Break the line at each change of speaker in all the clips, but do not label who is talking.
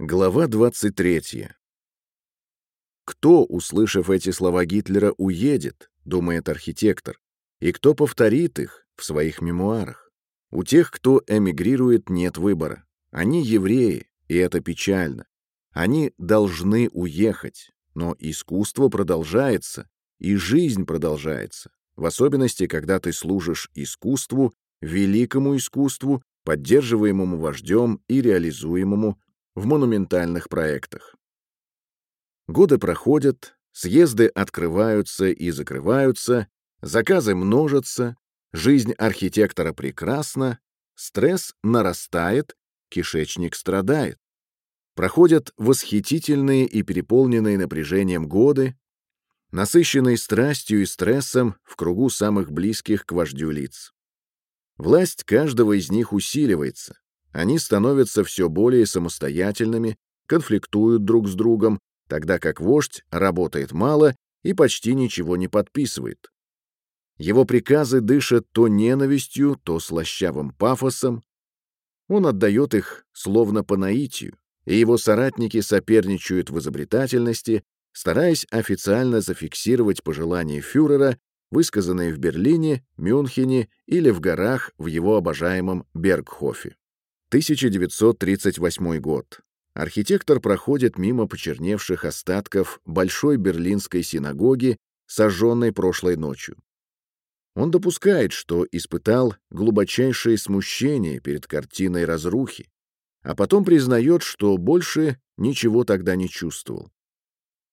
Глава 23. Кто, услышав эти слова Гитлера, уедет, думает архитектор, и кто повторит их в своих мемуарах? У тех, кто эмигрирует, нет выбора. Они евреи, и это печально. Они должны уехать, но искусство продолжается, и жизнь продолжается, в особенности, когда ты служишь искусству, великому искусству, поддерживаемому вождем и реализуемому в монументальных проектах. Годы проходят, съезды открываются и закрываются, заказы множатся, жизнь архитектора прекрасна, стресс нарастает, кишечник страдает. Проходят восхитительные и переполненные напряжением годы, насыщенные страстью и стрессом в кругу самых близких к вождю лиц. Власть каждого из них усиливается, они становятся все более самостоятельными, конфликтуют друг с другом, тогда как вождь работает мало и почти ничего не подписывает. Его приказы дышат то ненавистью, то слащавым пафосом. Он отдает их словно по наитию, и его соратники соперничают в изобретательности, стараясь официально зафиксировать пожелания фюрера, высказанные в Берлине, Мюнхене или в горах в его обожаемом Бергхофе. 1938 год. Архитектор проходит мимо почерневших остатков Большой Берлинской синагоги, сожженной прошлой ночью. Он допускает, что испытал глубочайшее смущение перед картиной разрухи, а потом признает, что больше ничего тогда не чувствовал.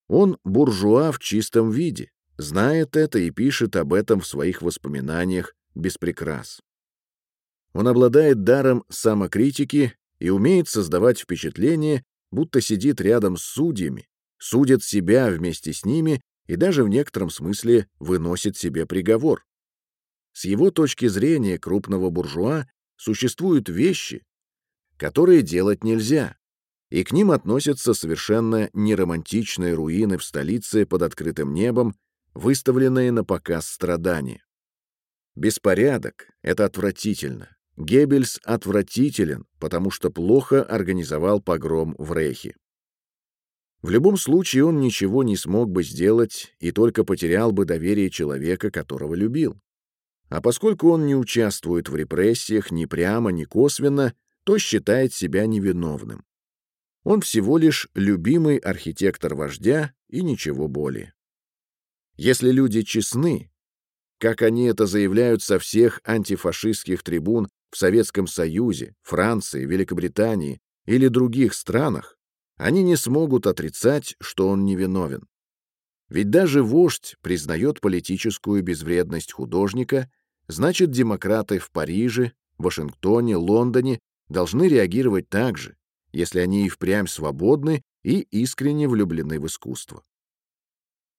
Он буржуа в чистом виде, знает это и пишет об этом в своих воспоминаниях без прикрас. Он обладает даром самокритики и умеет создавать впечатление, будто сидит рядом с судьями, судит себя вместе с ними и даже в некотором смысле выносит себе приговор. С его точки зрения крупного буржуа существуют вещи, которые делать нельзя, и к ним относятся совершенно неромантичные руины в столице под открытым небом, выставленные на показ страдания. Беспорядок — это отвратительно. Геббельс отвратителен, потому что плохо организовал погром в Рейхе. В любом случае он ничего не смог бы сделать и только потерял бы доверие человека, которого любил. А поскольку он не участвует в репрессиях ни прямо, ни косвенно, то считает себя невиновным. Он всего лишь любимый архитектор вождя и ничего более. Если люди честны, как они это заявляют со всех антифашистских трибун в Советском Союзе, Франции, Великобритании или других странах, они не смогут отрицать, что он невиновен. Ведь даже вождь признает политическую безвредность художника, значит, демократы в Париже, Вашингтоне, Лондоне должны реагировать так же, если они и впрямь свободны и искренне влюблены в искусство.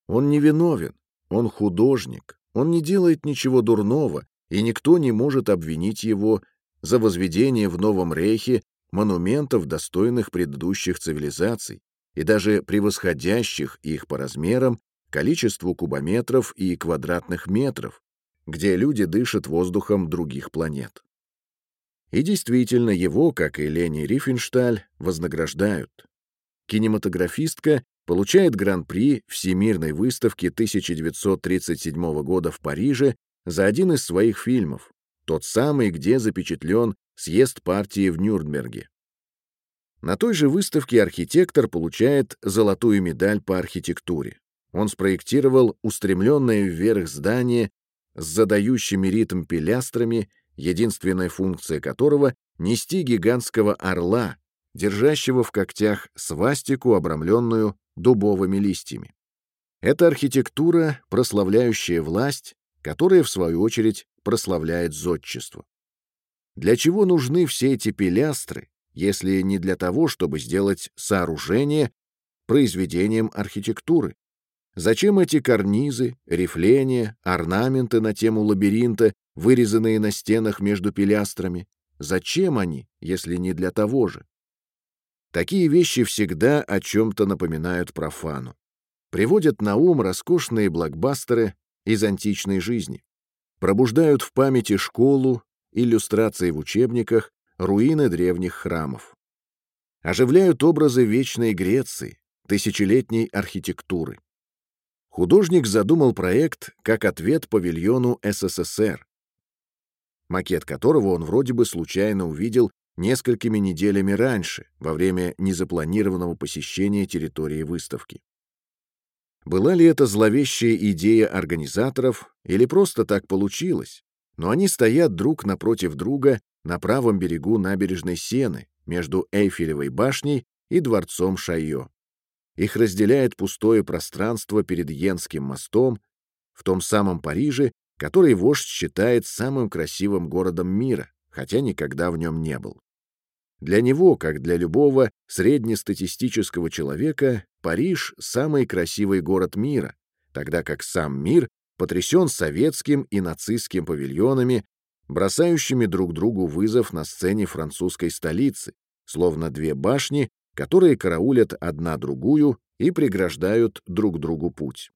Он невиновен, он художник, он не делает ничего дурного и никто не может обвинить его за возведение в Новом Рейхе монументов, достойных предыдущих цивилизаций и даже превосходящих их по размерам, количеству кубометров и квадратных метров, где люди дышат воздухом других планет. И действительно, его, как и Лени Рифеншталь, вознаграждают. Кинематографистка получает гран-при Всемирной выставки 1937 года в Париже за один из своих фильмов, тот самый, где запечатлен съезд партии в Нюрнберге. На той же выставке архитектор получает золотую медаль по архитектуре. Он спроектировал устремленное вверх здание с задающими ритм пилястрами, единственная функция которого — нести гигантского орла, держащего в когтях свастику, обрамленную дубовыми листьями. Это архитектура, прославляющая власть, которое, в свою очередь, прославляет зодчество. Для чего нужны все эти пилястры, если не для того, чтобы сделать сооружение произведением архитектуры? Зачем эти карнизы, рифления, орнаменты на тему лабиринта, вырезанные на стенах между пилястрами? Зачем они, если не для того же? Такие вещи всегда о чем-то напоминают профану. Приводят на ум роскошные блокбастеры из античной жизни, пробуждают в памяти школу, иллюстрации в учебниках, руины древних храмов. оживляют образы вечной Греции, тысячелетней архитектуры. Художник задумал проект как ответ павильону СССР, макет которого он вроде бы случайно увидел несколькими неделями раньше, во время незапланированного посещения территории выставки. Была ли это зловещая идея организаторов или просто так получилось, но они стоят друг напротив друга на правом берегу набережной Сены между Эйфелевой башней и дворцом Шайо. Их разделяет пустое пространство перед Йенским мостом в том самом Париже, который вождь считает самым красивым городом мира, хотя никогда в нем не был. Для него, как для любого среднестатистического человека, Париж — самый красивый город мира, тогда как сам мир потрясен советским и нацистским павильонами, бросающими друг другу вызов на сцене французской столицы, словно две башни, которые караулят одна другую и преграждают друг другу путь.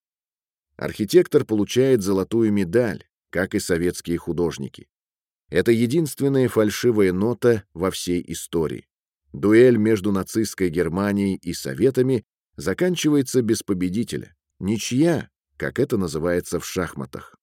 Архитектор получает золотую медаль, как и советские художники. Это единственная фальшивая нота во всей истории. Дуэль между нацистской Германией и Советами заканчивается без победителя. Ничья, как это называется в шахматах.